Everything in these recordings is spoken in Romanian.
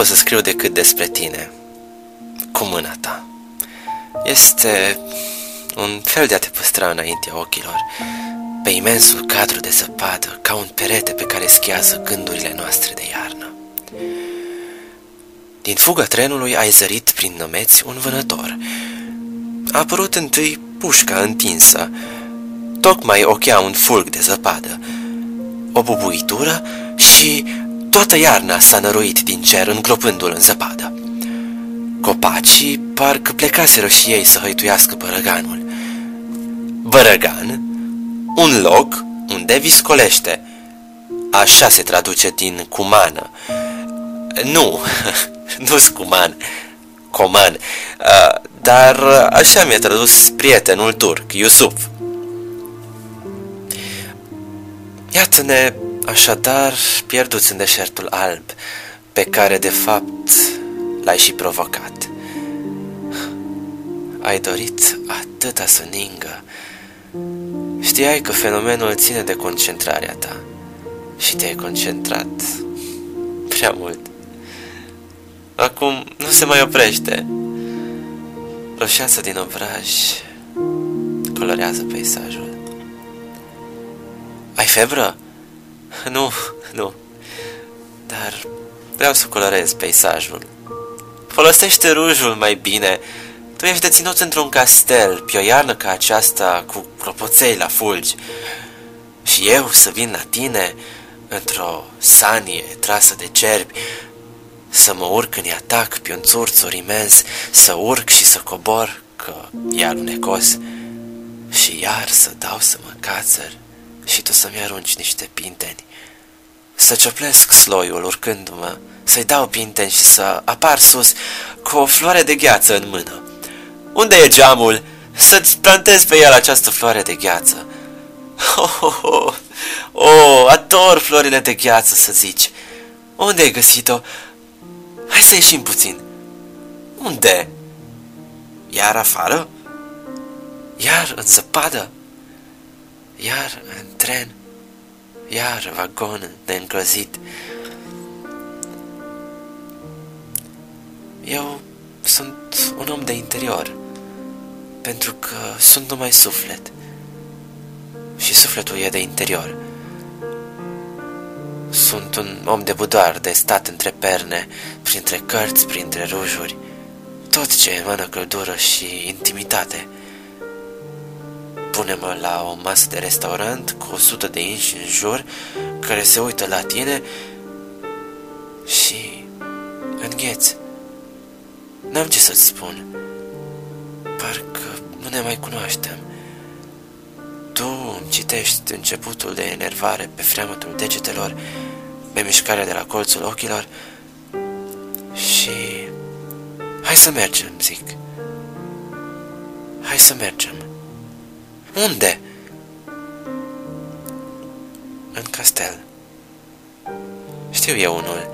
pot să scriu decât despre tine, cu mâna ta. Este un fel de a te păstra înaintea ochilor, pe imensul cadru de zăpadă, ca un perete pe care schiază gândurile noastre de iarnă. Din fuga trenului ai zărit prin nămeți un vânător. A apărut întâi pușca întinsă, tocmai ochea un fulg de zăpadă, o bubuitură și Toată iarna s-a năruit din cer, îngropându-l în zăpadă. Copacii parcă plecaseră și ei să hăituiască bărăganul. Bărăgan, un loc unde viscolește. Așa se traduce din cumană. Nu, nu-s cuman, coman, dar așa mi-a tradus prietenul turc, Iusuf. Iată-ne Așadar, pierduți în deșertul alb, pe care de fapt l-ai și provocat. Ai dorit atâta să ningă. Știai că fenomenul ține de concentrarea ta și te-ai concentrat prea mult. Acum nu se mai oprește. Roșiața din obraj colorează peisajul. Ai febră? Nu, nu. Dar vreau să colorez peisajul. Folosește rujul mai bine. Tu ești deținut într-un castel, pe o iarnă ca aceasta, cu clopoței la fulgi. Și eu să vin la tine, într-o sanie trasă de cerbi, să mă urc în atac pe un țurțur imens, să urc și să cobor, că e alunecos, și iar să dau să mă cațăr și tu să-mi arunci niște pinteni. Să cioplesc sloiul urcându-mă, să-i dau pinteni și să apar sus cu o floare de gheață în mână. Unde e geamul? Să-ți plantez pe el această floare de gheață. Oh, oh, oh, oh, ador florile de gheață, să zici. Unde ai găsit-o? Hai să ieșim puțin. Unde? Iar afară? Iar în zăpadă? Iar în tren, iar vagon neînclăzit. Eu sunt un om de interior, pentru că sunt numai suflet. Și sufletul e de interior. Sunt un om de budoar, de stat între perne, printre cărți, printre rujuri, tot ce emană căldură și intimitate – pune-mă la o masă de restaurant cu o sută de inși în jur care se uită la tine și îngheți. N-am ce să-ți spun. Parcă nu ne mai cunoaștem. Tu îmi citești începutul de enervare pe freamătul degetelor, pe mișcarea de la colțul ochilor și... Hai să mergem, zic. Hai să mergem. Unde? În castel. Știu eu unul,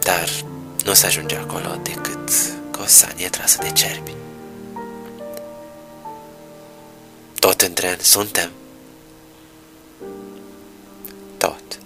dar nu se ajunge acolo decât cu o sanie trasă de cerbi. Tot în tren suntem. festin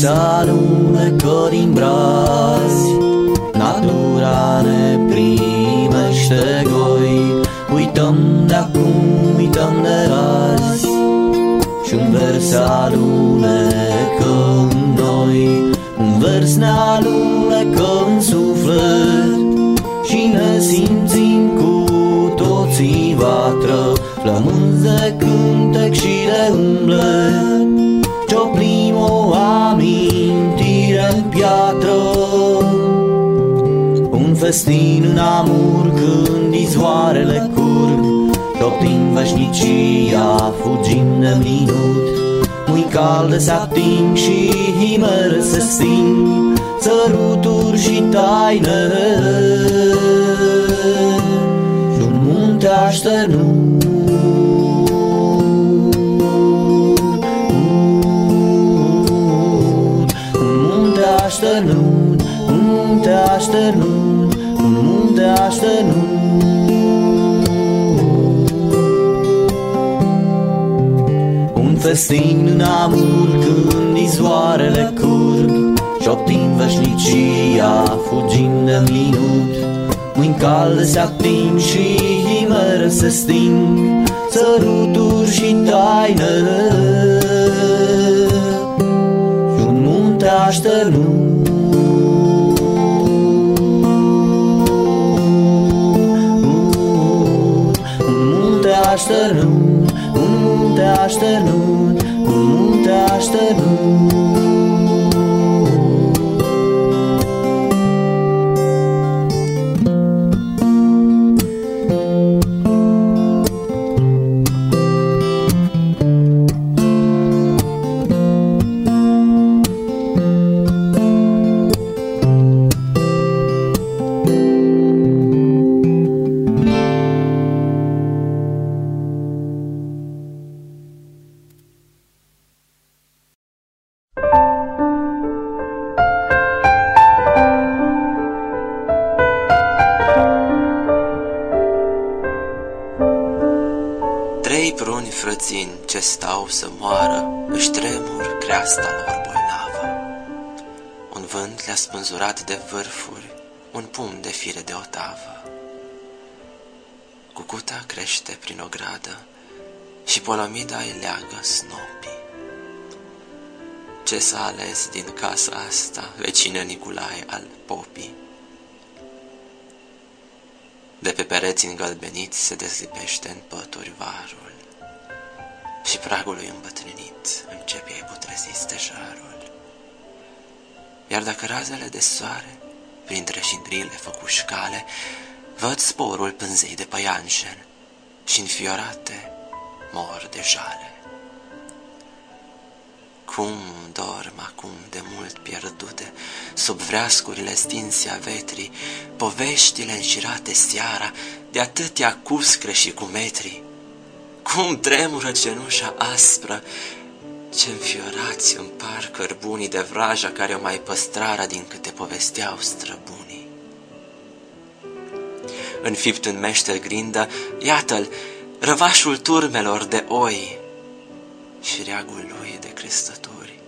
Un vers alunecă din brazi Natura ne primește goi Uităm de acum, uităm de azi. Și un vers alunecă în noi. Un vers ne alunecă în suflet. Și ne simțim cu toții vatră. Flămânzi de cântec și de umblet festin în amur când izvoarele curg Șoptim veșnicia, fugim de minut. Mâini calde se ating și himere se sting. Săruturi și taine Și un munte așternut. Un munte așternut, un munte așternut. de așternut Un festin în amur când izvoarele curg Șoptim veșnicia, fugim de minut. Mâini calde se ating și himere se sting Săruturi și taină Și un munte așternut așternut, un munte așternut, un munte așternut. Tremur creasta lor bolnavă. Un vânt le-a spânzurat de vârfuri, un pumn de fire de otavă. Cucuta crește prin o gradă și polomida îi leagă snopii. Ce s-a ales din casa asta, vecină Nicolae al popii? De pe pereți îngălbeniți se dezlipește în pături varul și pragului îmbătrânit începe a putrezi stejarul. Iar dacă razele de soare, printre șindrile făcușcale, văd sporul pânzei de păianșen, și înfiorate mor de jale. Cum dorm acum de mult pierdute, sub vreascurile stinse a vetrii, poveștile înșirate seara, de atâtea cuscre și cu metri. Cum tremură cenușa aspră, ce înfiorați par cărbunii de vraja care o mai păstrara din câte povesteau străbunii. Înfipt în meșter grindă, iată-l, răvașul turmelor de oi și reagul lui de crestători.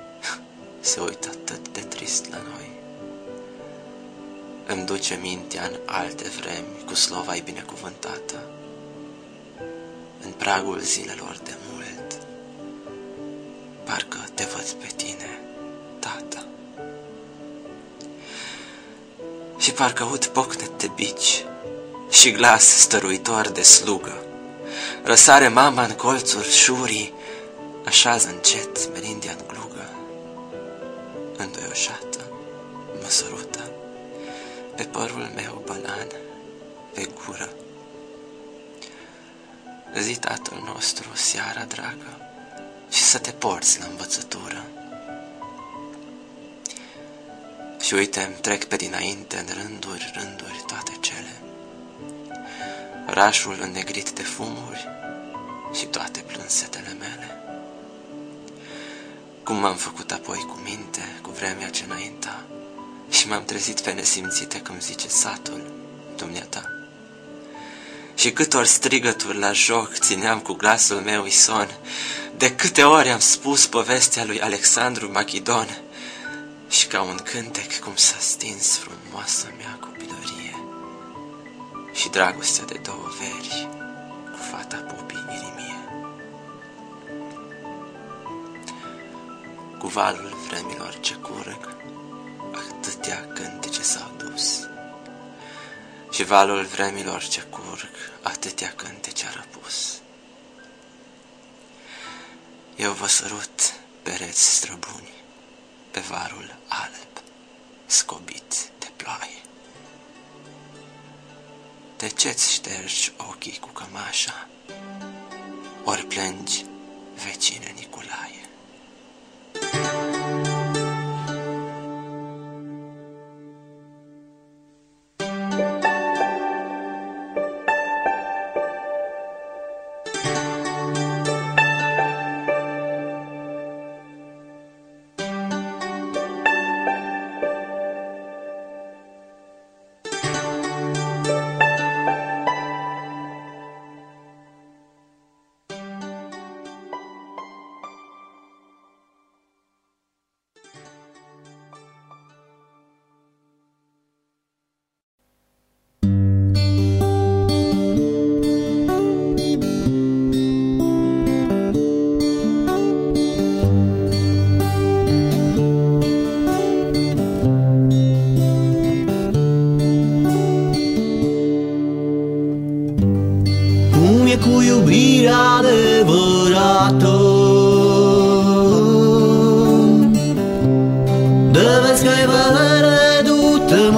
Se uită atât de trist la noi. Îmi duce mintea în alte vremi cu slova binecuvântată, în pragul zilelor de mult. Parcă te văd pe tine, tată. Și parcă aud pocnet de bici și glas stăruitor de slugă. Răsare mama în colțuri șurii, așează încet merindia în glugă. Îndoioșată, mă sărută, pe părul meu balan, pe gură. Zi tatăl nostru, seara dragă, și să te porți la învățătură. Și uite, trec pe dinainte în rânduri, rânduri toate cele. Orașul înnegrit de fumuri și toate plânsetele mele. Cum m-am făcut apoi cu minte, cu vremea ce înainta, și m-am trezit pe nesimțite, cum zice satul, dumneata. Și cât ori strigături la joc țineam cu glasul meu ison, de câte ori am spus povestea lui Alexandru Machidon, și ca un cântec cum s-a stins frumoasă mea copilărie și dragostea de două veri cu fata pupii Irimie. Cu valul vremilor ce curg, atâtea cântece s-au dus și valul vremilor ce curg, atâtea cântece a răpus. Eu vă sărut pereți străbuni pe varul alb, scobit de ploaie. De ce-ți ștergi ochii cu cămașa, ori plângi, vecine Nicolae?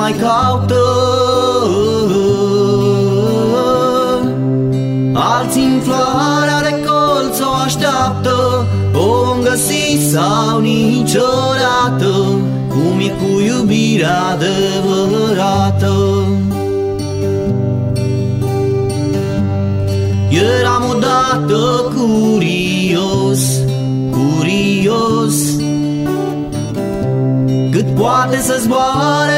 Mai caută. Alții în floarea de colț o așteaptă O vom găsi sau niciodată Cum e cu iubirea adevărată. Eram odată curios, curios. Cât poate să zboare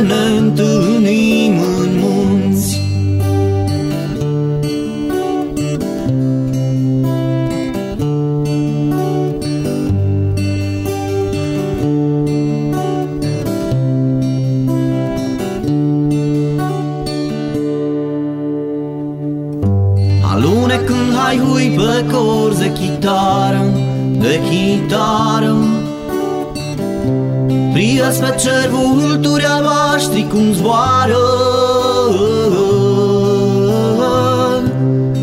ne întâlnim în munți. Alunecând hai hui pe corze, de chitară, de chitară, Privesc pe cer vulturi albaștri cum zboară.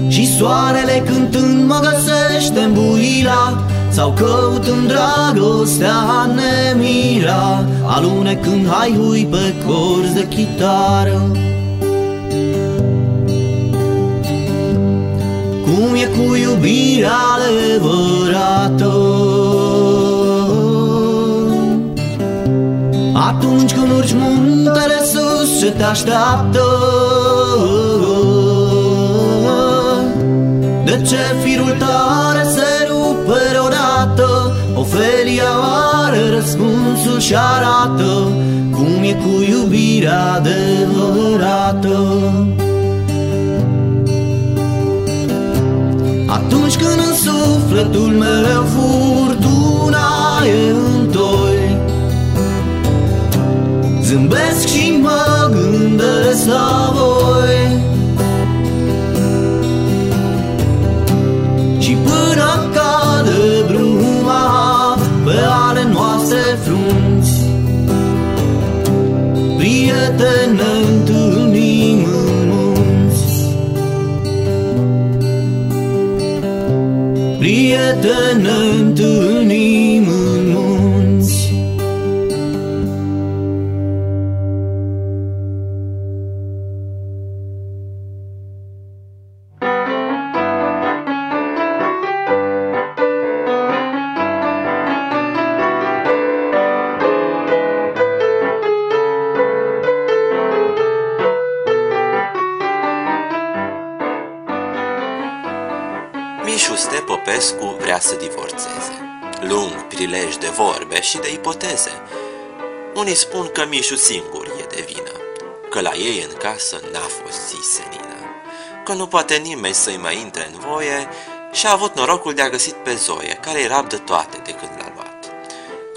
Și soarele cântând mă găsește în buila Sau căutând dragostea nemira Alunecând hai hui pe corzi de chitară. Cum e cu iubirea adevărată Atunci când urci muntele sus ce te așteaptă. De ce firul tare se rupe odată Ofelia are răspunsul și arată. Cum e cu iubirea adevărată? Atunci când în sufletul meu furtuna e în Zâmbesc și mă gândesc la voi. Și până cade bruma pe ale noastre frunți Prieteni ne întâlnim în munți. Prieteni ne întâlnim și de ipoteze. Unii spun că Mișu singur e de vină, că la ei în casă n-a fost zis senină, că nu poate nimeni să-i mai intre în voie și a avut norocul de a găsit pe Zoe, care îi rabdă toate de când l-a luat.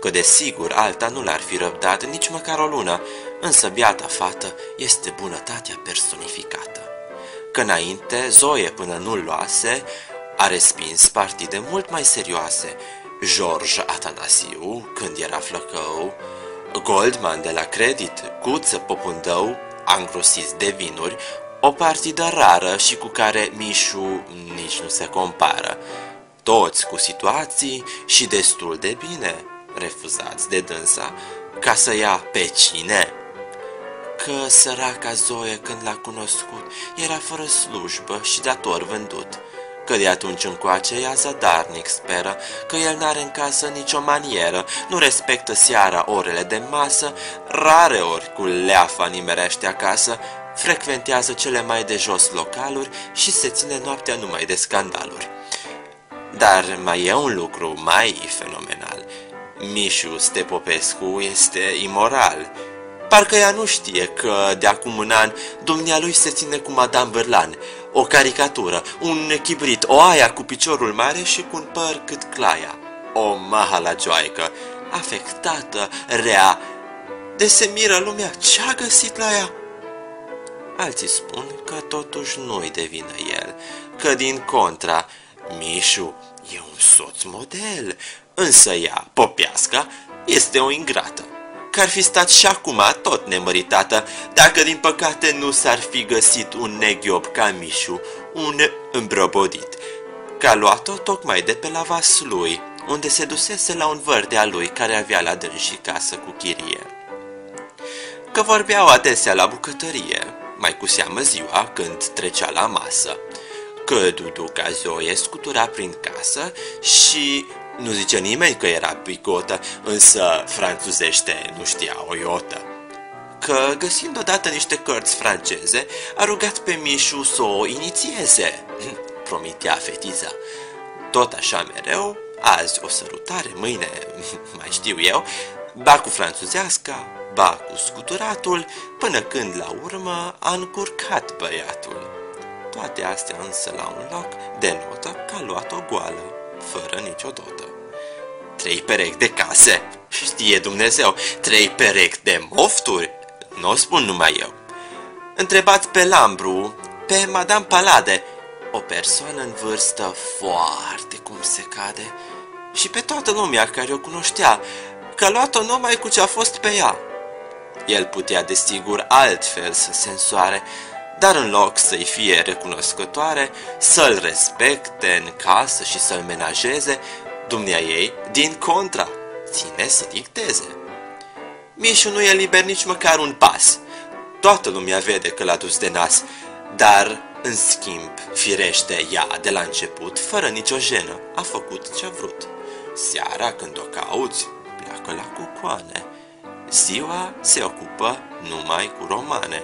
Că desigur alta nu l-ar fi răbdat nici măcar o lună, însă biata fată este bunătatea personificată că înainte Zoe până nu-l luase, a respins partide mult mai serioase. George Atanasiu, când era flăcău, Goldman de la Credit, Guță Popundău, angrosiți de vinuri, o partidă rară și cu care Mișu nici nu se compară. Toți cu situații și destul de bine, refuzați de dânsa, ca să ia pe cine? că săraca Zoe când l-a cunoscut era fără slujbă și dator vândut, că de atunci încoace ea zadarnic speră, că el n-are în casă nicio manieră, nu respectă seara orele de masă, rare ori cu leafa nimerește acasă, frecventează cele mai de jos localuri și se ține noaptea numai de scandaluri. Dar mai e un lucru mai fenomenal. Mișu Stepopescu este imoral, Parcă ea nu știe că, de acum un an, dumnealui se ține cu Madame Berlan, o caricatură, un chibrit, o aia cu piciorul mare și cu un păr cât claia. O mahala joaică, afectată, rea, de se miră lumea ce-a găsit la ea. Alții spun că totuși nu-i devină el, că din contra, Mișu e un soț model, însă ea, popiasca, este o ingrată că ar fi stat și acum tot nemăritată, dacă din păcate nu s-ar fi găsit un neghiob ca Mișu, un îmbrobodit, că a luat-o tocmai de pe la vas lui, unde se dusese la un văr de-a lui care avea la dânsii casă cu chirie. Că vorbeau adesea la bucătărie, mai cu seamă ziua când trecea la masă, că Duduca Zoe scutura prin casă și nu zice nimeni că era picotă, însă franțuzește nu știa o iotă. Că, găsind odată niște cărți franceze, a rugat pe Mișu să o inițieze, promitea fetița. Tot așa mereu, azi o sărutare, mâine, mai știu eu, ba cu franțuzeasca, ba cu scuturatul, până când la urmă a încurcat băiatul. Toate astea însă la un loc denotă că a luat o goală fără nicio dotă. Trei perechi de case, știe Dumnezeu, trei perechi de mofturi, nu o spun numai eu. Întrebați pe Lambru, pe Madame Palade, o persoană în vârstă foarte cum se cade și pe toată lumea care o cunoștea, că a luat-o numai cu ce a fost pe ea. El putea desigur altfel să se însoare, dar în loc să-i fie recunoscătoare, să-l respecte în casă și să-l menajeze, dumnea ei, din contra, ține să dicteze. Mișu nu e liber nici măcar un pas. Toată lumea vede că l-a dus de nas, dar, în schimb, firește ea de la început, fără nicio jenă, a făcut ce-a vrut. Seara, când o cauți, pleacă la cucoane. Ziua se ocupă numai cu romane,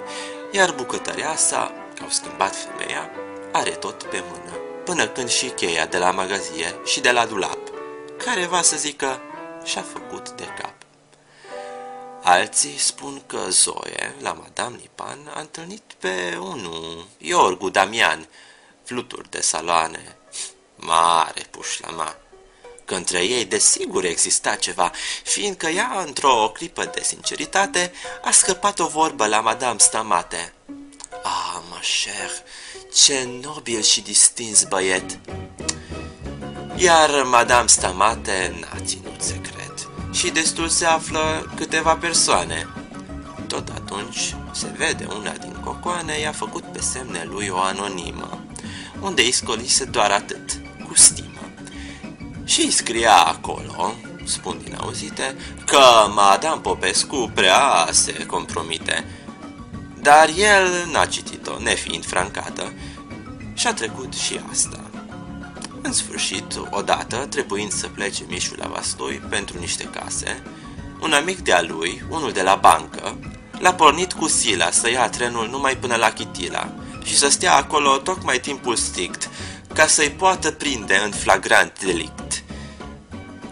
iar bucătăria sa, că au schimbat femeia, are tot pe mână, până când și cheia de la magazie și de la dulap, care va să zică și-a făcut de cap. Alții spun că Zoe, la Madame Lipan, a întâlnit pe unul, Iorgu Damian, fluturi de saloane, mare pușlama, că între ei desigur exista ceva, fiindcă ea, într-o clipă de sinceritate, a scăpat o vorbă la Madame Stamate. Ah, ma cher, ce nobil și distins băiet! Iar Madame Stamate n-a ținut secret și destul se află câteva persoane. Tot atunci se vede una din cocoane i-a făcut pe semne lui o anonimă, unde îi scolise doar atât, cu stimă. Și îi scria acolo, spun din auzite, că Madame Popescu prea se compromite. Dar el n-a citit-o, nefiind francată, și a trecut și asta. În sfârșit, odată, trebuind să plece Mișul la Vastoi pentru niște case, un amic de-a lui, unul de la bancă, l-a pornit cu sila să ia trenul numai până la Chitila și să stea acolo tocmai timpul strict, ca să-i poată prinde în flagrant delict.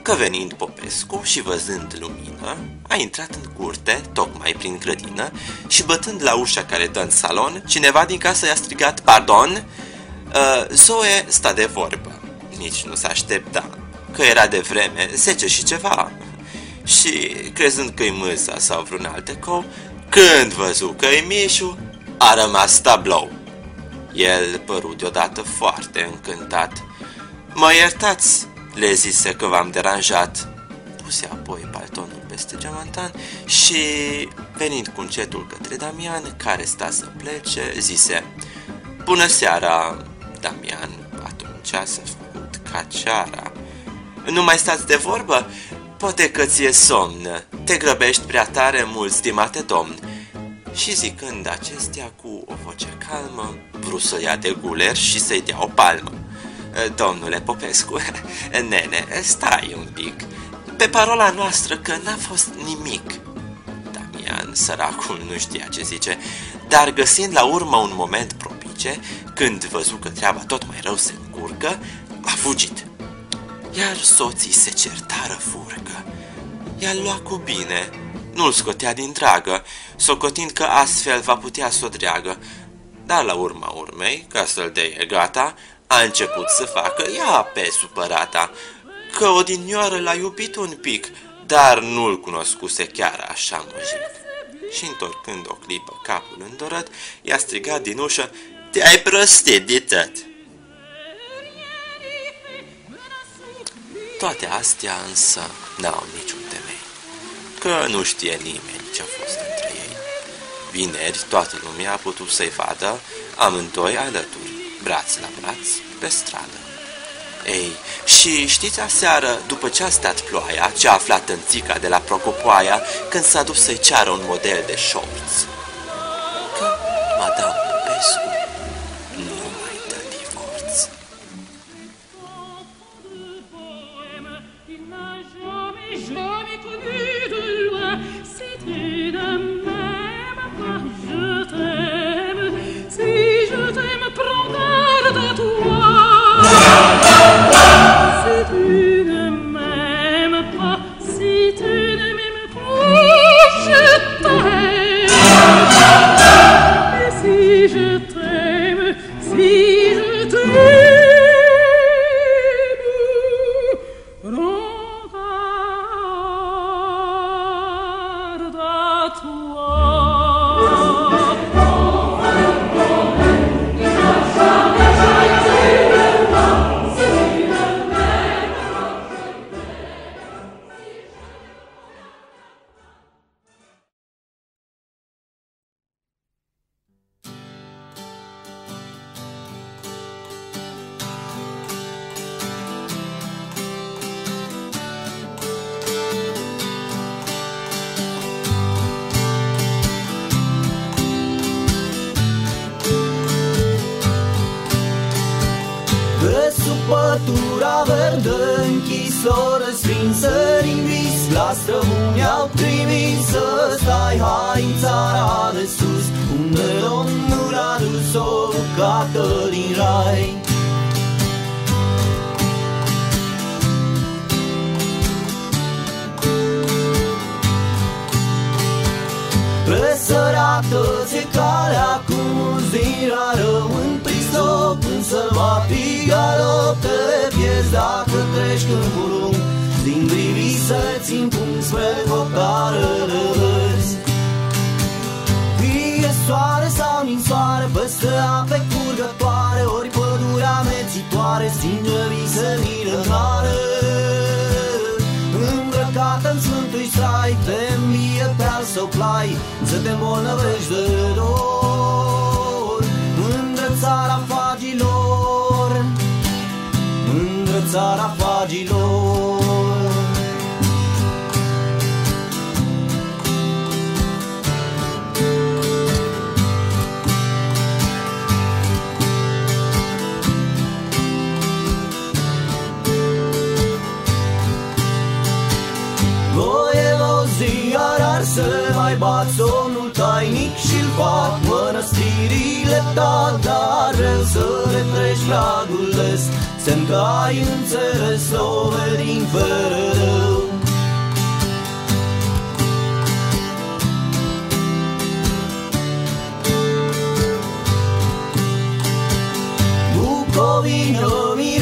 Că venind Popescu și văzând lumină, a intrat în curte, tocmai prin grădină, și bătând la ușa care dă în salon, cineva din casă i-a strigat, Pardon, uh, Zoe sta de vorbă nici nu se aștepta, că era de vreme, zece și ceva. Și, crezând că-i mâsa sau vreun alt ecou, când văzu că-i Mișu, a rămas tablou. El păru deodată foarte încântat. Mă iertați, le zise că v-am deranjat. Puse apoi paltonul peste geamantan și, venind cu încetul către Damian, care sta să plece, zise Bună seara, Damian, atunci să ca ceara. Nu mai stați de vorbă? Poate că ți-e somn. Te grăbești prea tare mult, stimate domn. Și zicând acestea cu o voce calmă, vreau să ia de guler și să-i dea o palmă. Domnule Popescu, nene, stai un pic. Pe parola noastră că n-a fost nimic. Damian, săracul, nu știa ce zice, dar găsind la urmă un moment propice, când văzu că treaba tot mai rău se încurcă, a fugit. Iar soții se certară furcă. I-a luat cu bine, nu-l scotea din dragă, socotind că astfel va putea să o dreagă. Dar la urma urmei, ca să-l deie gata, a început să facă ea pe supărata, că odinioară l-a iubit un pic, dar nu-l cunoscuse chiar așa măjit. Și întorcând o clipă capul îndorăt, i-a strigat din ușă, Te-ai prostit de tot!" Toate astea însă n-au niciun temei, că nu știe nimeni ce a fost între ei. Vineri toată lumea a putut să-i vadă amândoi alături, braț la braț, pe stradă. Ei, și știți aseară, după ce a stat ploaia, ce a aflat în țica de la Procopoaia, când s-a dus să-i ceară un model de shorts? Că Madame Popescu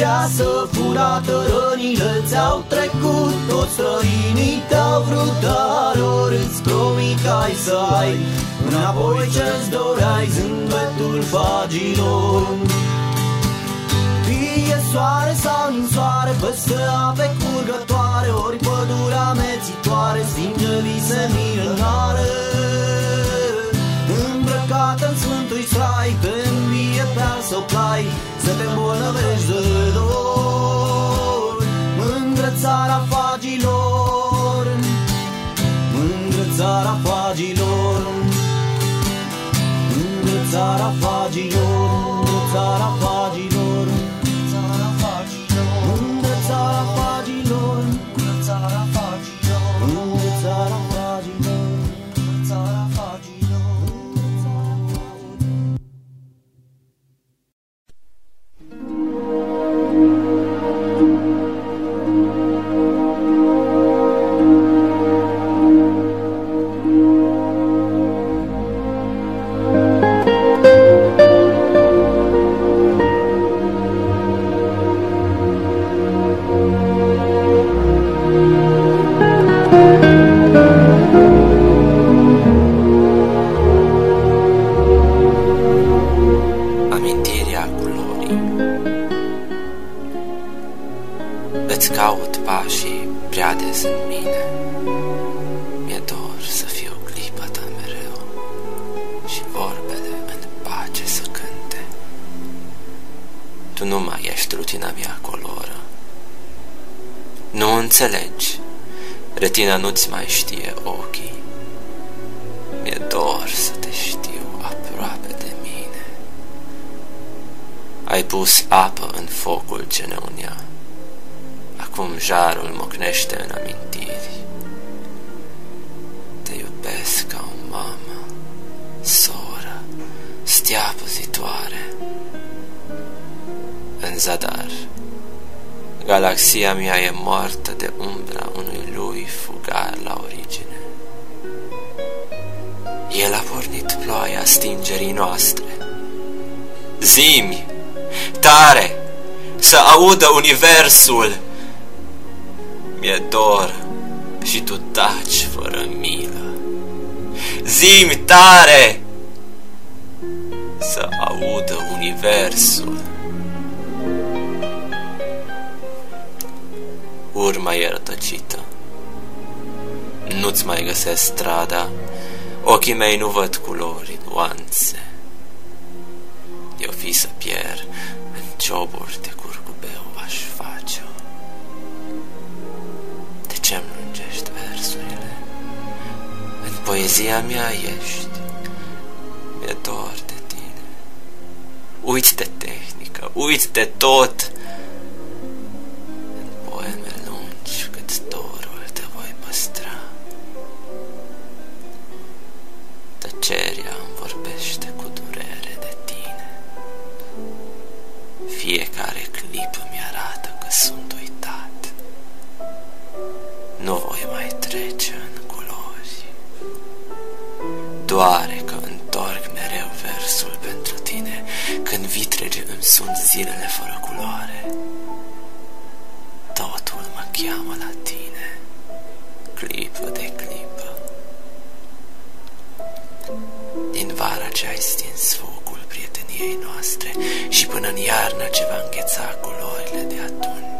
Bucovină, mireasă furată, rănile ți-au trecut. Toți străinii te-au vrut, dar ori îți promit ai să ai. Înapoi ce-ți doreai, zâmbetul fagilor. Fie soare sau ninsoare, peste ape curgătoare Ori pădurea mețitoare, stinge vise milenare Îmbrăcată în sfântui strai, te învie pe al său plai Să te îmbolnăvești de dor. Mândră țara fagilor Mândră țara fagilor Mândră țara fagilor Mândră țara fagilor Retina nu-ți mai știe ochii. Mi-e dor să te știu aproape de mine. Ai pus apă în focul ce ne unea Acum jarul mocnește în amintiri. Te iubesc ca o mamă, soră, stea păzitoare În zadar Galaxia mea e moartă de umbra El a pornit ploaia stingerii noastre. Zimi, tare, să audă universul. Mi-e dor și tu taci fără milă. Zimi tare, să audă universul. Urma e rătăcită. Nu-ți mai găsesc strada Ochii mei nu văd culori, nuanțe. Eu fi să pierd în cioburi de curcubeu aș face-o. De ce-mi lungești versurile? În poezia mea ești. Mi-e dor de tine. Uiți de tehnică, uiți de tot Tăcerea îmi vorbește cu durere de tine. Fiecare clip mi-arată că sunt uitat. Nu voi mai trece în culori. Doare că întorc mereu versul pentru tine, când vitrege îmi sunt zilele fără până în iarnă ce va îngheța culorile de atunci.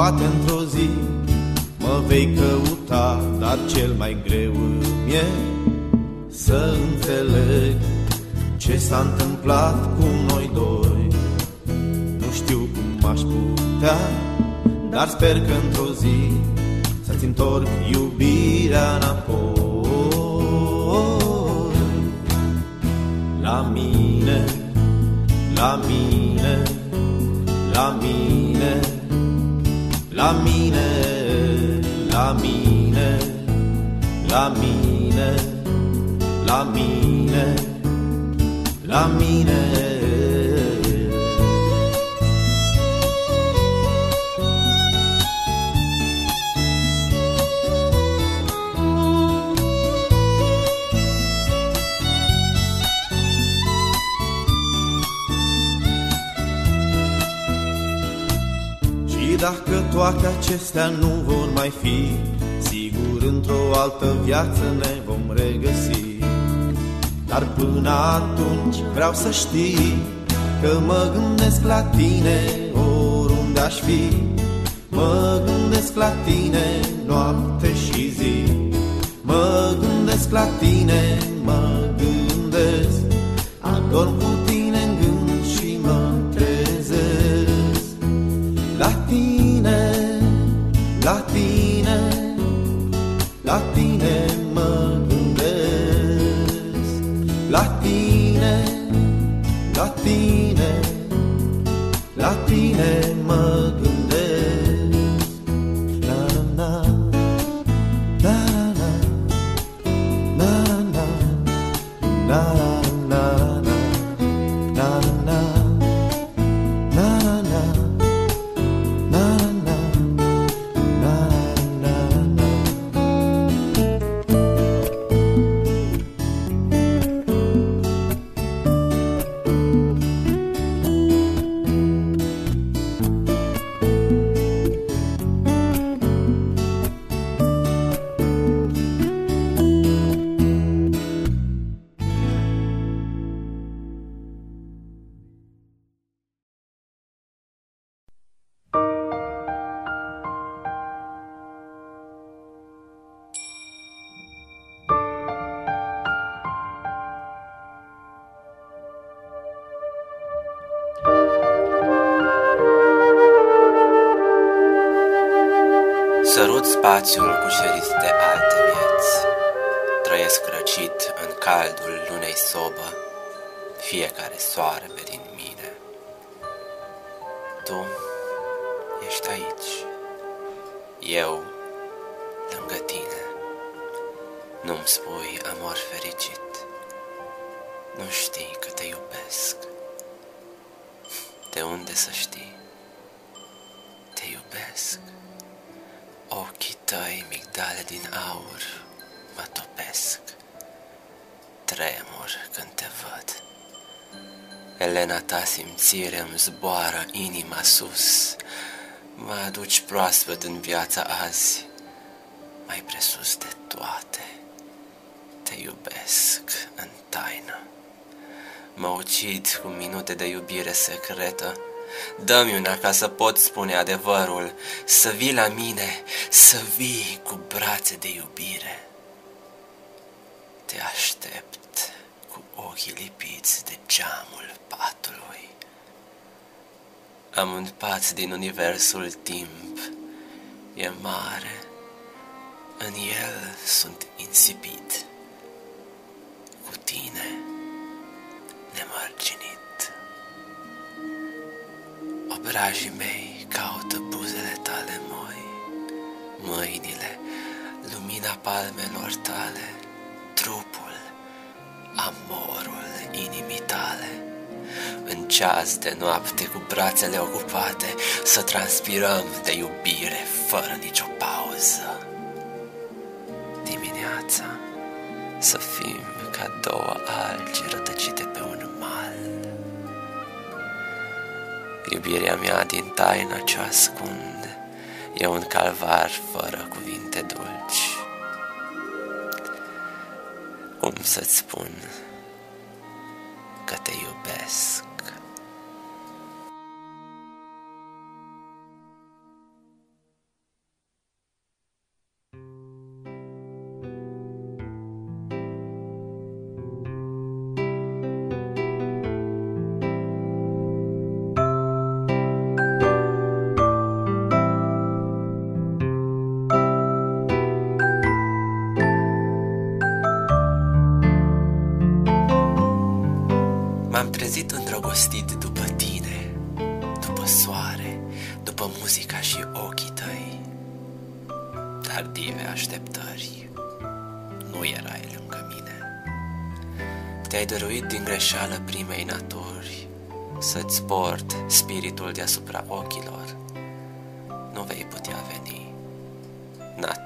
Poate într-o zi mă vei căuta, dar cel mai greu îmi e să înțeleg ce s-a întâmplat cu noi doi. Nu știu cum aș putea, dar sper că într-o zi știi Că mă gândesc la tine fiecare soarbe din mine. Tu ești aici, eu lângă tine. Nu-mi spui amor fericit, nu știi că te iubesc. De unde să știi? Te iubesc. Ochii tăi, migdale din aur, mă topesc. Tremur când te văd. Elena ta simțire îmi zboară inima sus. Mă aduci proaspăt în viața azi, mai presus de toate. Te iubesc în taină. Mă ucid cu minute de iubire secretă. Dă-mi una ca să pot spune adevărul, să vii la mine, să vii cu brațe de iubire. Te aștept cu ochii lipiți de geamul patului. Am un pat din universul timp, e mare, în el sunt insipit, cu tine nemărginit. Obrajii mei caută buzele tale moi, mâinile, lumina palmelor tale, trupul, amorul inimii tale. În ceas de noapte cu brațele ocupate să transpirăm de iubire fără nicio pauză. Dimineața să fim ca două algi rătăcite pe un mal. Iubirea mea din taină ce ascund E un calvar fără cuvinte dulci să-ți spun că te iubesc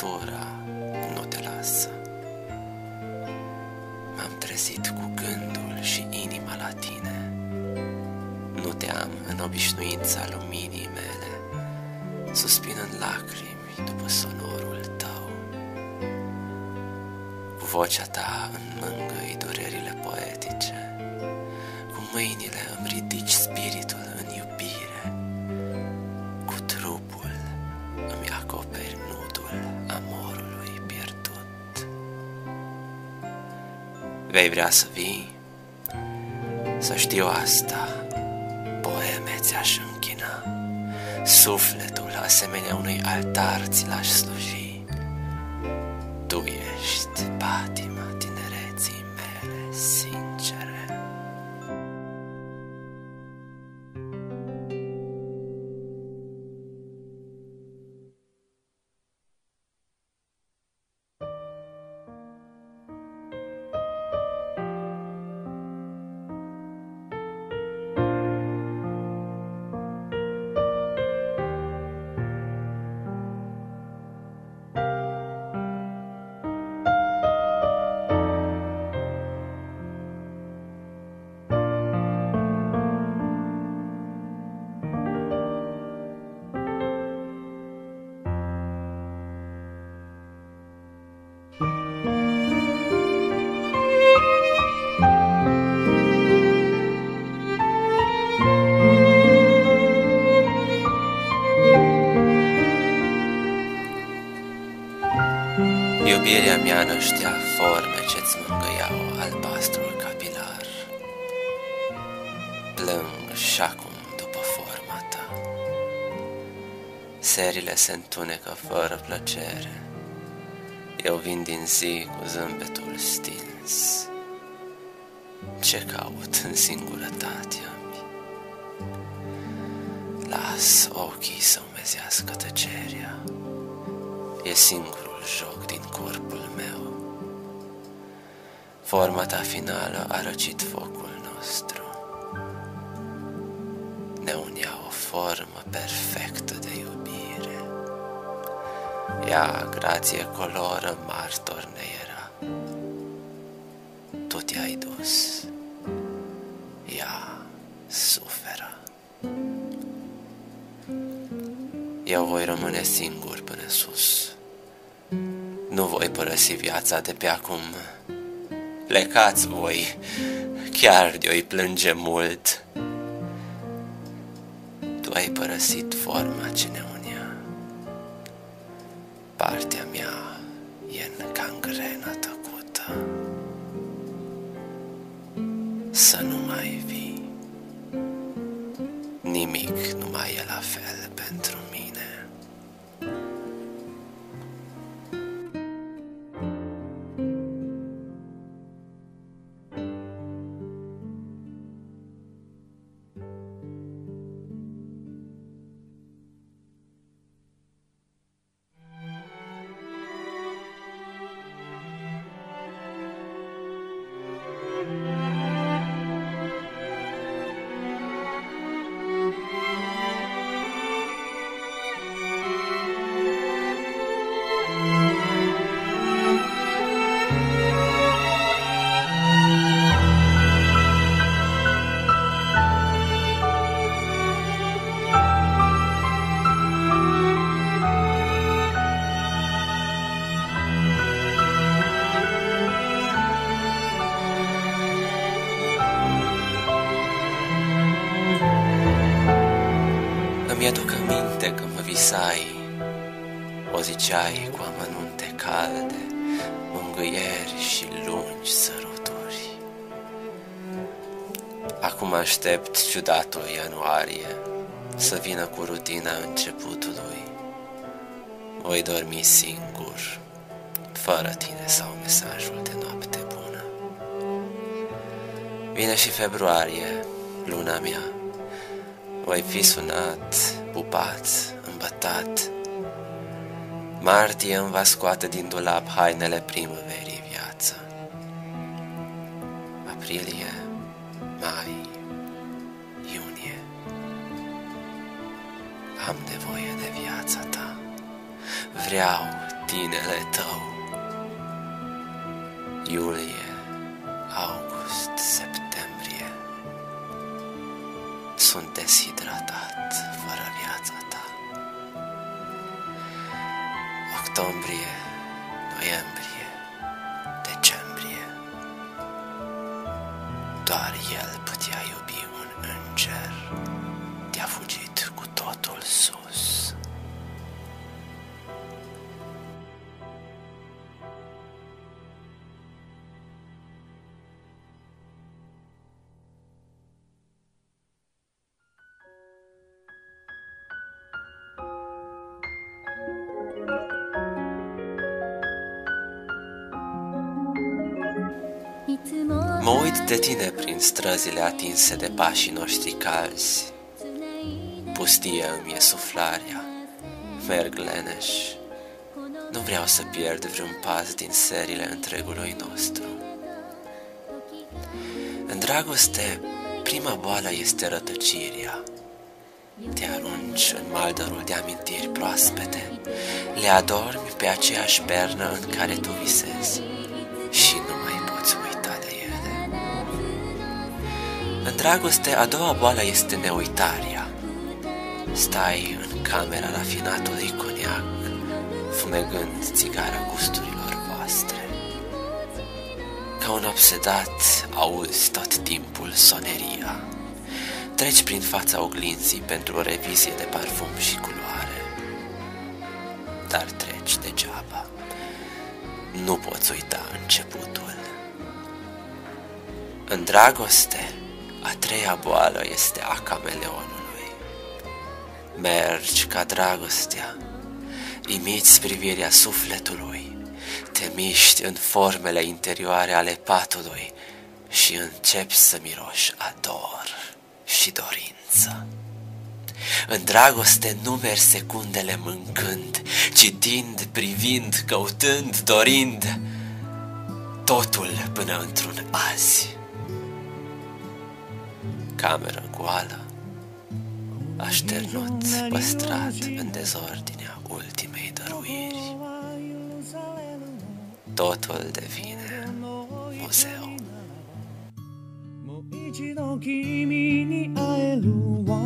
natura nu te lasă. M-am trezit cu gândul și inima la tine. Nu te am în obișnuința luminii mele, suspin în lacrimi după sonorul tău. Cu vocea ta înmângâi Vei vrea să vii? Să știu asta, poeme ți-aș închina, sufletul asemenea unui altar ți l-aș sluji. Plăcere. Eu vin din zi cu zâmbetul stins. Ce caut în singurătatea mi? Las ochii să umezească tăcerea. E singurul joc din corpul meu. Forma ta finală a răcit focul nostru. Ne unia o formă perfectă de iubire. Ea, grație coloră, martor ne era. Tu te-ai dus. Ea suferă. Eu voi rămâne singur până sus. Nu voi părăsi viața de pe acum. Plecați voi, chiar de-o-i plânge mult. Tu ai părăsit forma ce ne aștept ciudatul ianuarie să vină cu rutina începutului. Voi dormi singur, fără tine sau mesajul de noapte bună. Vine și februarie, luna mea, voi fi sunat, pupat, îmbătat. Martie îmi va scoate din dulap hainele primăverii viață. Aprilie, mai, Am nevoie de viața ta. Vreau tinele tău. Iulie, august, septembrie. Sunt deshidratat fără viața ta. Octombrie, noiembrie, străzile atinse de pașii noștri calzi. Pustie îmi e suflarea, merg leneș, nu vreau să pierd vreun pas din serile întregului nostru. În dragoste, prima boală este rătăcirea. Te arunci în maldărul de amintiri proaspete, le adormi pe aceeași pernă în care tu visezi dragoste, a doua boală este neuitarea. Stai în camera rafinatului coniac, fumegând țigara gusturilor voastre. Ca un obsedat, auzi tot timpul soneria. Treci prin fața oglinzii pentru o revizie de parfum și culoare. Dar treci degeaba. Nu poți uita începutul. În dragoste, a treia boală este a cameleonului. Mergi ca dragostea, imiți privirea sufletului, te miști în formele interioare ale patului și începi să miroși ador și dorință. În dragoste nu mergi secundele mâncând, citind, privind, căutând, dorind, totul până într-un azi Cameră goală, așternut, păstrat în dezordinea ultimei dăruiri. Totul devine muzeu. 一度君に会えるわ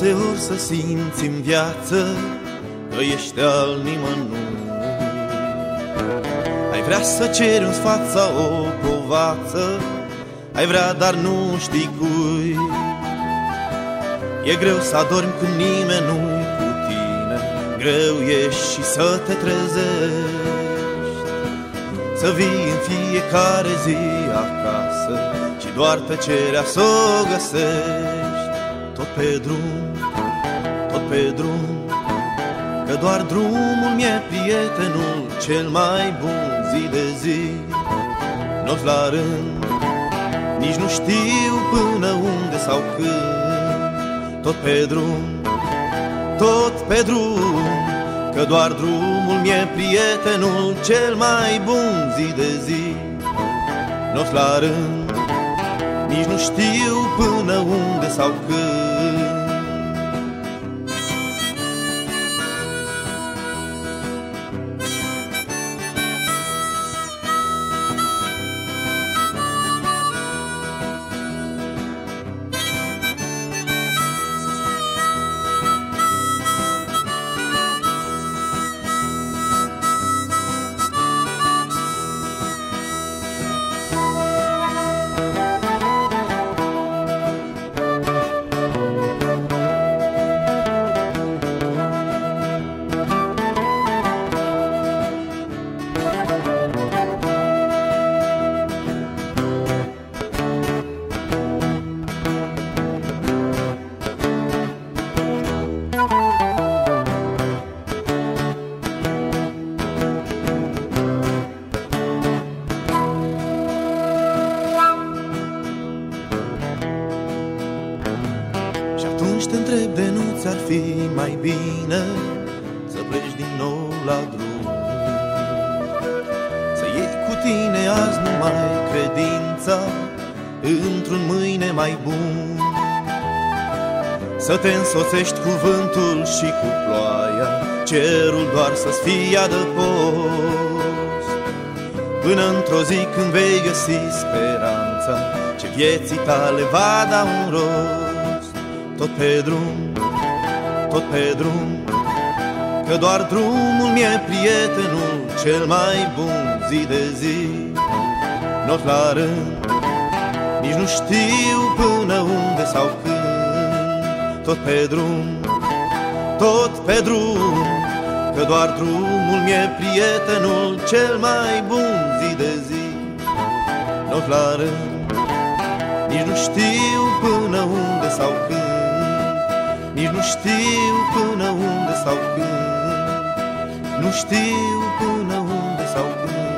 Deseori să simți în viață Că ești al nimănui. Ai vrea să ceri în fața o povață Ai vrea, dar nu știi cui. E greu să adormi când nimeni nu cu tine Greu e și să te trezești. Să vii în fiecare zi acasă Și doar tăcerea să o găsești pe drum, tot pe drum Că doar drumul mi-e prietenul cel mai bun zi de zi. Nu la rând, nici nu știu până unde sau când. Tot pe drum, tot pe drum Că doar drumul mi-e prietenul cel mai bun zi de zi. Nu la rând, nici nu știu până unde sau când însoțești cu vântul și cu ploaia, cerul doar să-ți fie adăpost. Până într-o zi când vei găsi speranța, ce vieții tale va da un rost. Tot pe drum, tot pe drum, Că doar drumul mi-e prietenul cel mai bun zi de zi Not la rând, nici nu știu până unde sau când Tot pe drum, tot pe drum Că doar drumul mi-e prietenul cel mai bun zi de zi. Not la rând, nici nu știu până unde sau când nici nu știu până unde sau când nu știu până unde sau când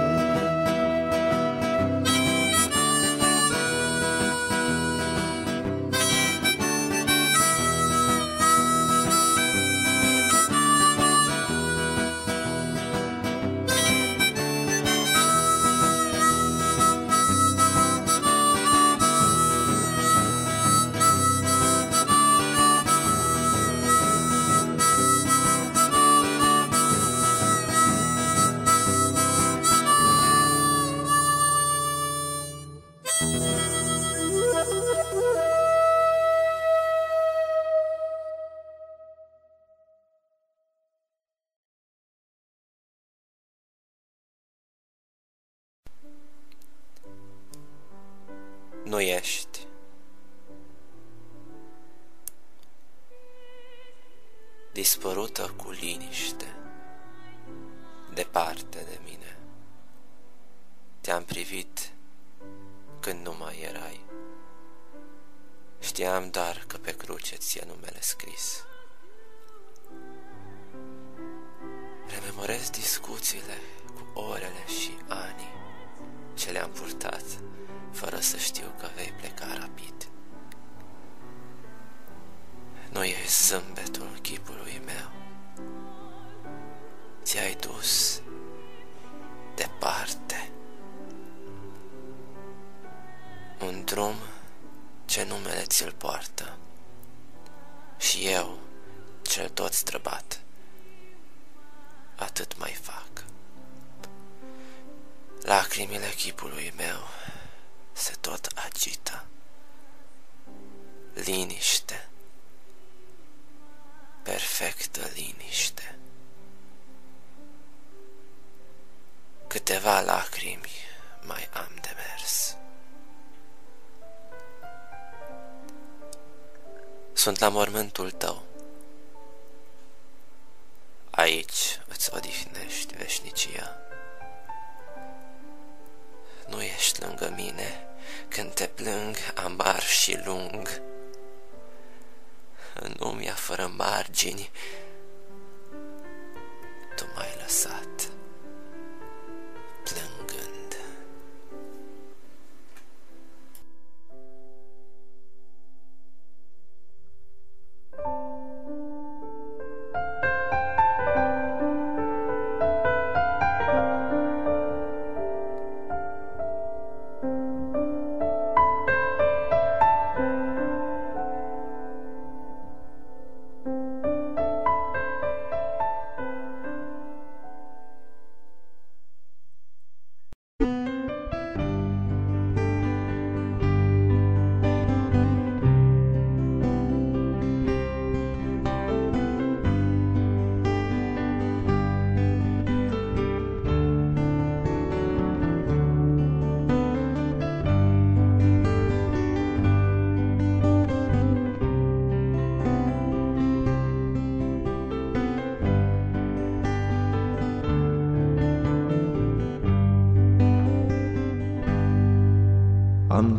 nu ești. Dispărută cu liniște, departe de mine. Te-am privit când nu mai erai. Știam dar că pe cruce ți-e numele scris. Rememorez discuțiile cu orele și anii ce le-am purtat fără să știu că vei pleca rapid. Nu e zâmbetul chipului meu. Ți-ai dus departe un drum ce numele ți-l poartă și eu, cel tot străbat, atât mai fac. Lacrimile chipului meu se tot agită. Liniște. Perfectă liniște. Câteva lacrimi mai am de mers. Sunt la mormântul tău. Aici îți odihnești veșnicia. Nu ești lângă mine când te plâng amar și lung. În lumea fără margini, tu m-ai lăsat.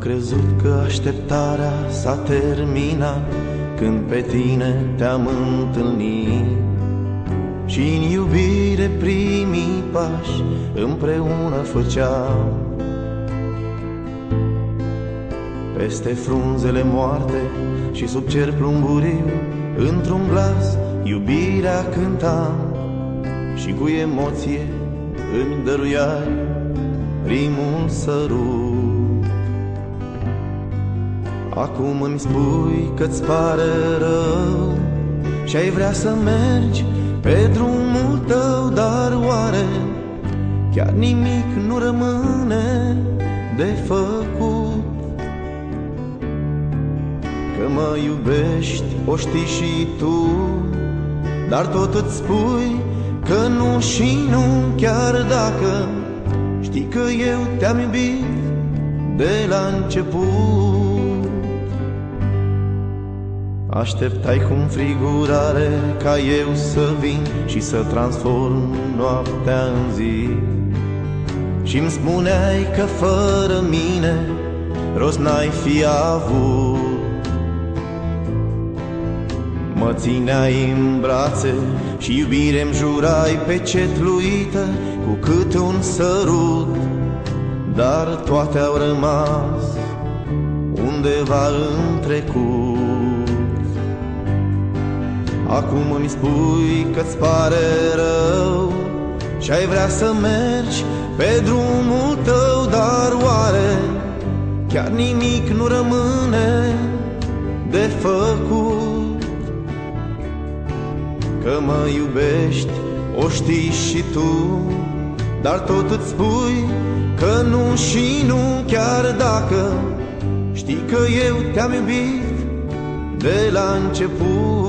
Crezut că așteptarea s-a terminat Când pe tine te-am întâlnit. Și în iubire primii pași împreună făceam Peste frunzele moarte și sub cer plumburiu Într-un glas iubirea cântam Și cu emoție îmi dăruiai primul sărut Acum îmi spui că-ți pare rău Și ai vrea să mergi pe drumul tău Dar oare chiar nimic nu rămâne de făcut? Că mă iubești, o știi și tu Dar tot îți spui că nu și nu Chiar dacă știi că eu te-am iubit de la început Așteptai cu frigurare ca eu să vin Și să transform noaptea în zi. Și-mi spuneai că fără mine rost n-ai fi avut. Mă țineai în brațe și iubire-mi jurai pe cetluită Cu câte un sărut, dar toate au rămas undeva în trecut Acum îmi spui că-ți pare rău și ai vrea să mergi pe drumul tău Dar oare chiar nimic nu rămâne de făcut? Că mă iubești, o știi și tu Dar tot îți spui că nu și nu Chiar dacă știi că eu te-am iubit de la început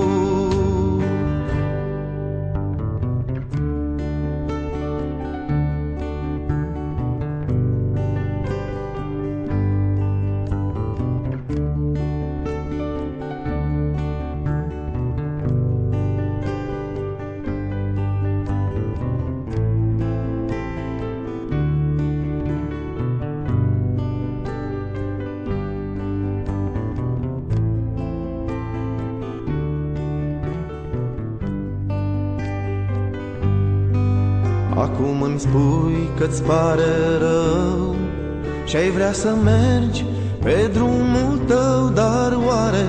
îmi spui că-ți pare rău. Și ai vrea să mergi pe drumul tău Dar oare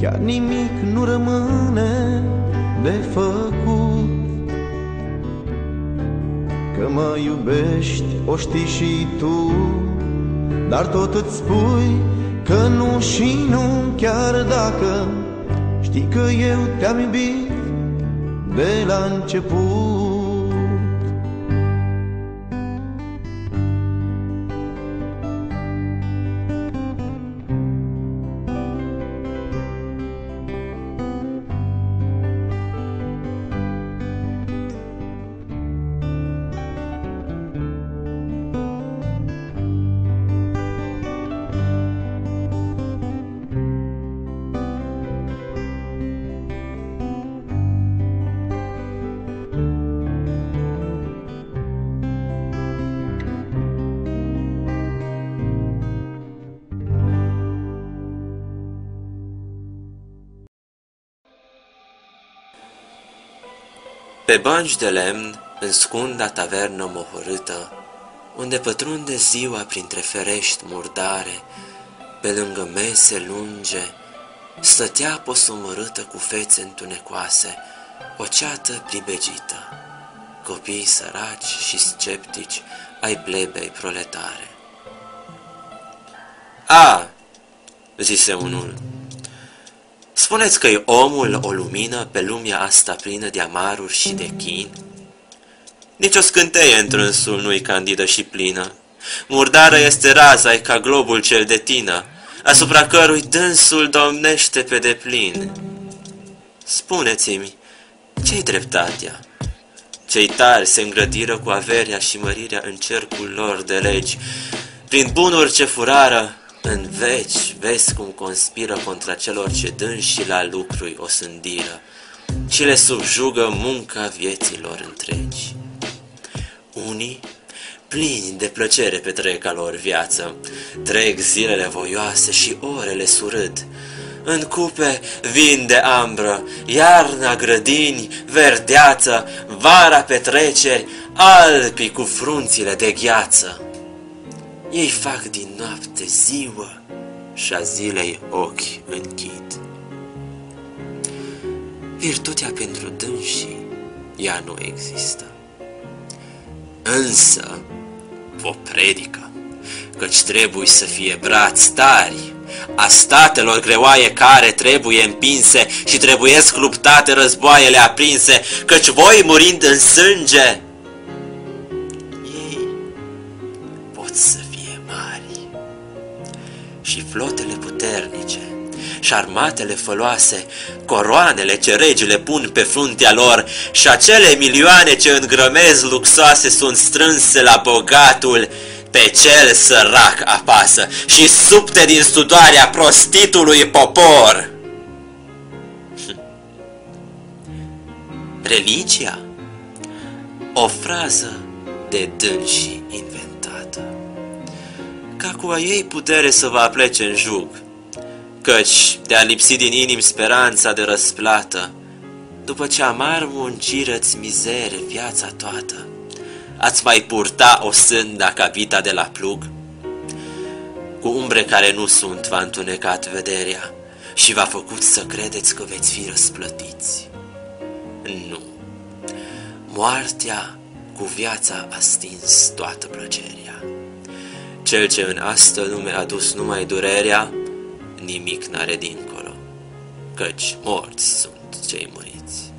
chiar nimic nu rămâne de făcut? Că mă iubești, o știi și tu Dar tot îți spui că nu și nu Chiar dacă știi că eu te-am iubit de la început Pe banci de lemn, în scunda tavernă mohorâtă, unde pătrunde ziua printre ferești murdare, pe lângă mese lunge, stătea posomorâtă cu fețe întunecoase, o ceată pribegită, copii săraci și sceptici ai plebei proletare. A, zise unul, Spuneți că e omul o lumină pe lumea asta plină de amaruri și de chin? Nici o scânteie întrânsul nu-i candidă și plină. Murdară este raza e ca globul cel de tină, asupra cărui dânsul domnește pe deplin. Spuneți-mi, ce-i dreptatea? Cei tari se îngrădiră cu averea și mărirea în cercul lor de legi, prin bunuri ce furară, în veci vezi cum conspiră contra celor ce și la lucruri o sândiră, ci le subjugă munca vieților întregi. Unii, plini de plăcere petrec a lor viață, trec zilele voioase și orele surâd, în cupe vin de ambră, iarna grădini, verdeață, vara petreceri, alpii cu frunțile de gheață. Ei fac din noapte ziua și a zilei ochi închid. Virtutea pentru dânsii, ea nu există. Însă, o predică, căci trebuie să fie brați tari, a statelor greoaie care trebuie împinse și trebuiesc luptate războaiele aprinse, căci voi murind în sânge, și flotele puternice și armatele făloase, coroanele ce regile pun pe fruntea lor și acele milioane ce îngrămez luxoase sunt strânse la bogatul, pe cel sărac apasă și subte din studoarea prostitului popor. Religia? O frază de dânsi inventată. Ca cu a ei putere să vă aplece în jug, căci de a lipsi din inim speranța de răsplată, după ce amar munciră-ți mizere viața toată, ați mai purta o sânda ca vita de la plug? Cu umbre care nu sunt v-a întunecat vederea și v-a făcut să credeți că veți fi răsplătiți. Nu. Moartea cu viața a stins toată plăcerea. Cel ce în astă lume a dus numai durerea, nimic n-are dincolo, căci morți sunt cei muriți.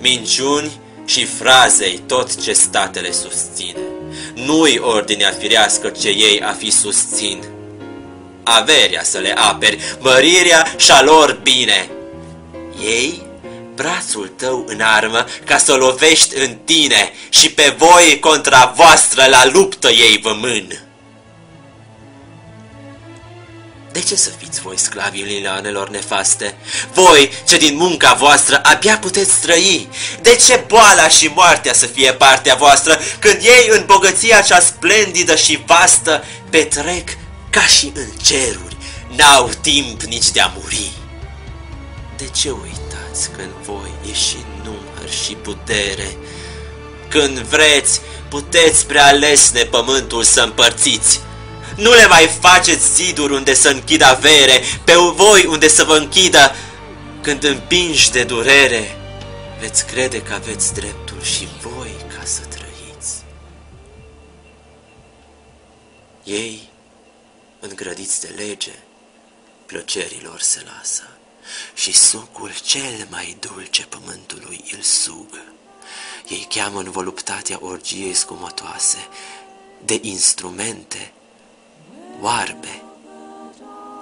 Minciuni și frazei tot ce statele susține. Nu-i ordinea firească ce ei a fi susțin. Averia să le aperi, mărirea și-a lor bine. Ei, brațul tău în armă ca să lovești în tine și pe voi contra voastră la luptă ei vă mân. De ce să fiți voi sclavii lilanelor nefaste? Voi, ce din munca voastră abia puteți trăi? De ce boala și moartea să fie partea voastră, când ei în bogăția cea splendidă și vastă petrec ca și în ceruri, n-au timp nici de a muri? De ce uitați când voi ieși număr și putere? Când vreți, puteți prea lesne pământul să împărțiți, nu le mai faceți ziduri unde să închidă avere, pe voi unde să vă închidă. Când împingi de durere, veți crede că aveți dreptul și voi ca să trăiți. Ei, îngrădiți de lege, plăcerilor se lasă și sucul cel mai dulce pământului îl sugă. Ei cheamă în voluptatea orgiei scumătoase, de instrumente oarbe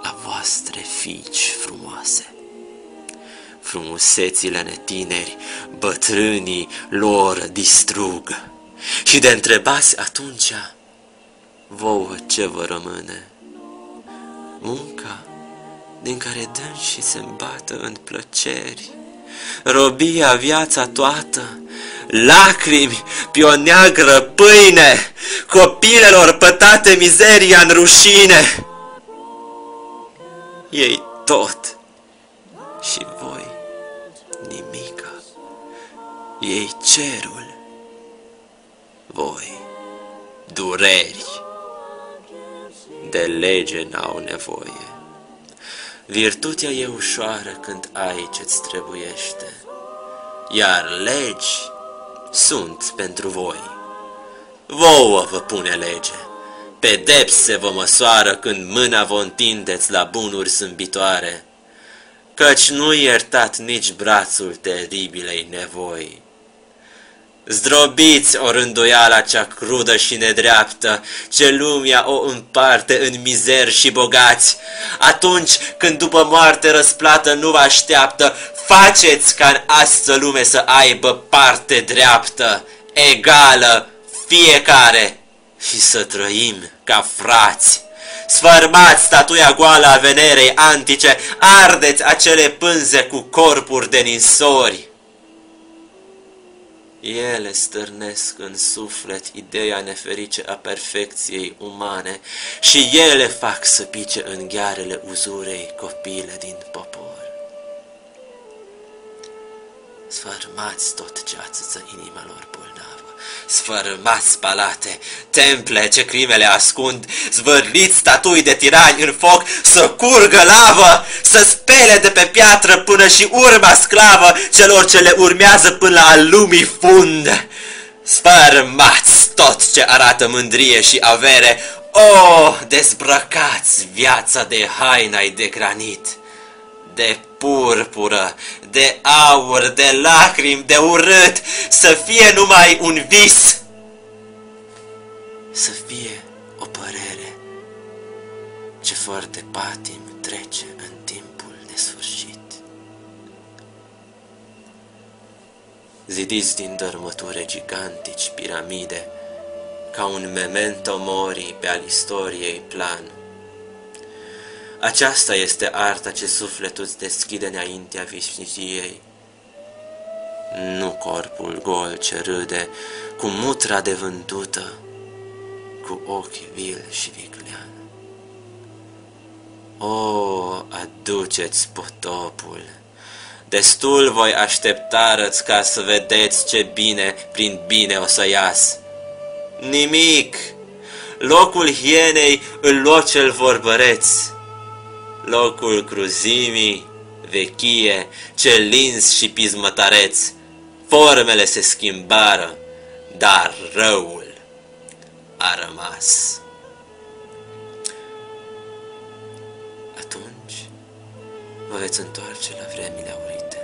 la voastre fiici frumoase. Frumusețile netineri, bătrânii lor distrug și de întrebați atunci, vouă ce vă rămâne? Munca din care și se îmbată în plăceri, robia viața toată, lacrimi pe o neagră pâine, copilelor pătate mizeria în rușine. Ei tot și voi nimica, ei cerul, voi dureri, de lege n-au nevoie. Virtutea e ușoară când ai ce-ți trebuiește, iar legi sunt pentru voi. Vouă vă pune lege, pedepse vă măsoară când mâna vă întindeți la bunuri zâmbitoare, căci nu iertat nici brațul teribilei nevoi. Zdrobiți o rânduiala cea crudă și nedreaptă, ce lumea o împarte în mizeri și bogați. Atunci când după moarte răsplată nu vă așteaptă, faceți ca în astă lume să aibă parte dreaptă, egală, fiecare și să trăim ca frați. Sfărmați statuia goală a Venerei antice, ardeți acele pânze cu corpuri de ninsori, ele stârnesc în suflet ideea neferice a perfecției umane și ele fac să pice în ghearele uzurei copile din popor. Sfărmați tot ce ațăță inima lor bolnavă, sfărmați palate, temple ce crimele ascund, zvârliți statui de tirani în foc, să curgă lavă, să spele de pe piatră până și urma sclavă celor ce le urmează până la lumii fund. Sfărmați tot ce arată mândrie și avere, O, dezbrăcați viața de haina de granit, de purpură, de aur, de lacrimi, de urât, să fie numai un vis, să fie o părere ce foarte patim trece în timpul nesfârșit. Zidiți din dărmăture gigantici piramide, ca un memento mori pe al istoriei plan. Aceasta este arta ce sufletul îți deschide înaintea vișniciei. Nu corpul gol ce râde, cu mutra de vântută, cu ochi vil și viclean. O, aduceți potopul! Destul voi aștepta ca să vedeți ce bine prin bine o să ias. Nimic! Locul hienei îl lua cel vorbăreț. Locul cruzimii, vechie, cel lins și pismătareț. Formele se schimbară, dar răul a rămas. Atunci vă veți întoarce la vremile aurite,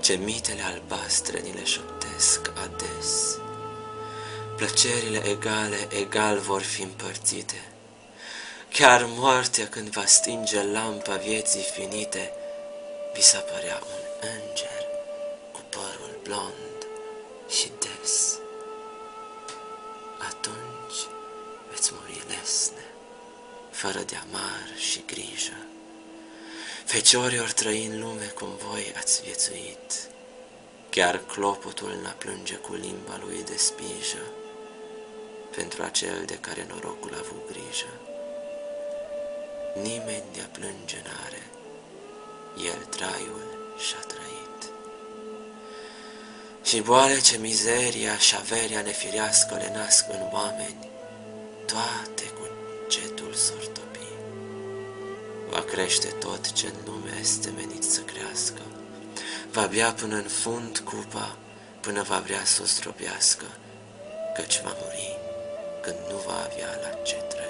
ce mitele albastre ni le șoptesc ades. Plăcerile egale, egal vor fi împărțite. Chiar moartea când va stinge lampa vieții finite, vi s-a părea un înger cu părul blond și des. Atunci veți muri lesne, fără de amar și grijă. Feciorii ori trăi în lume cum voi ați viețuit, chiar clopotul n-a plânge cu limba lui de spijă pentru acel de care norocul a avut grijă. Nimeni de-a plânge n-are, el traiul și-a trăit. Și boale ce mizeria și averia nefirească le nasc în oameni, toate cu cetul sortopi. Va crește tot ce în lume este menit să crească, va bea până în fund cupa, până va vrea să o stropească, căci va muri când nu va avea la ce trăi.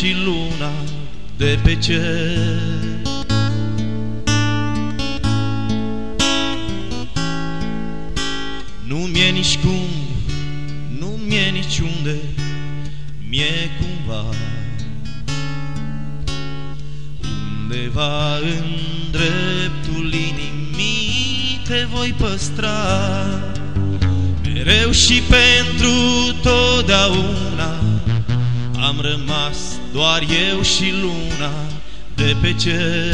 și luna de pe cer. De